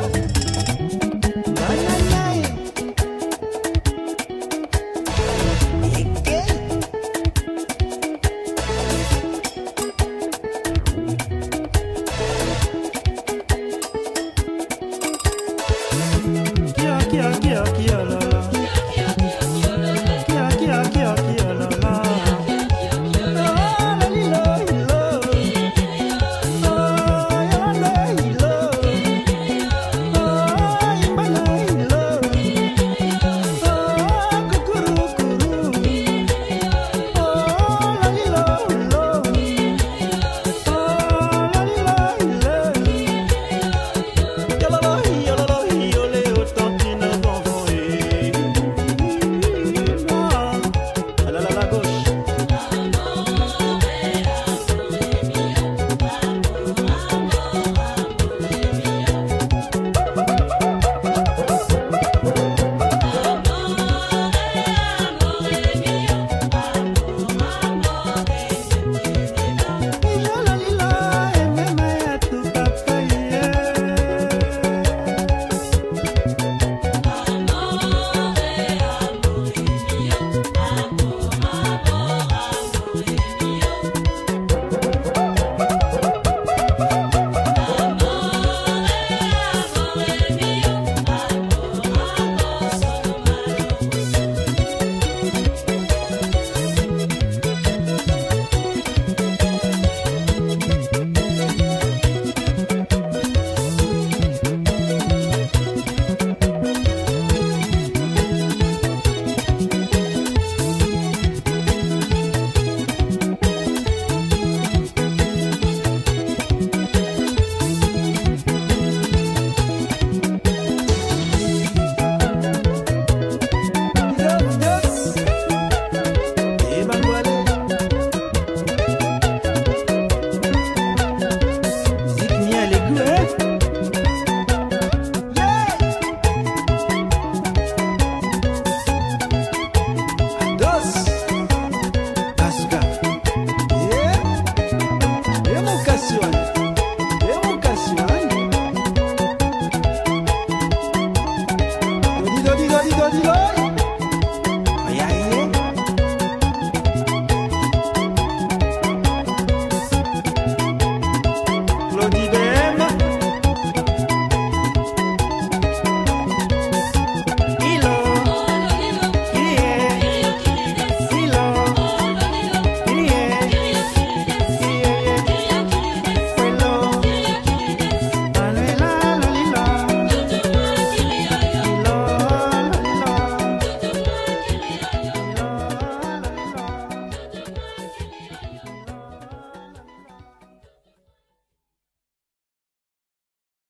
love.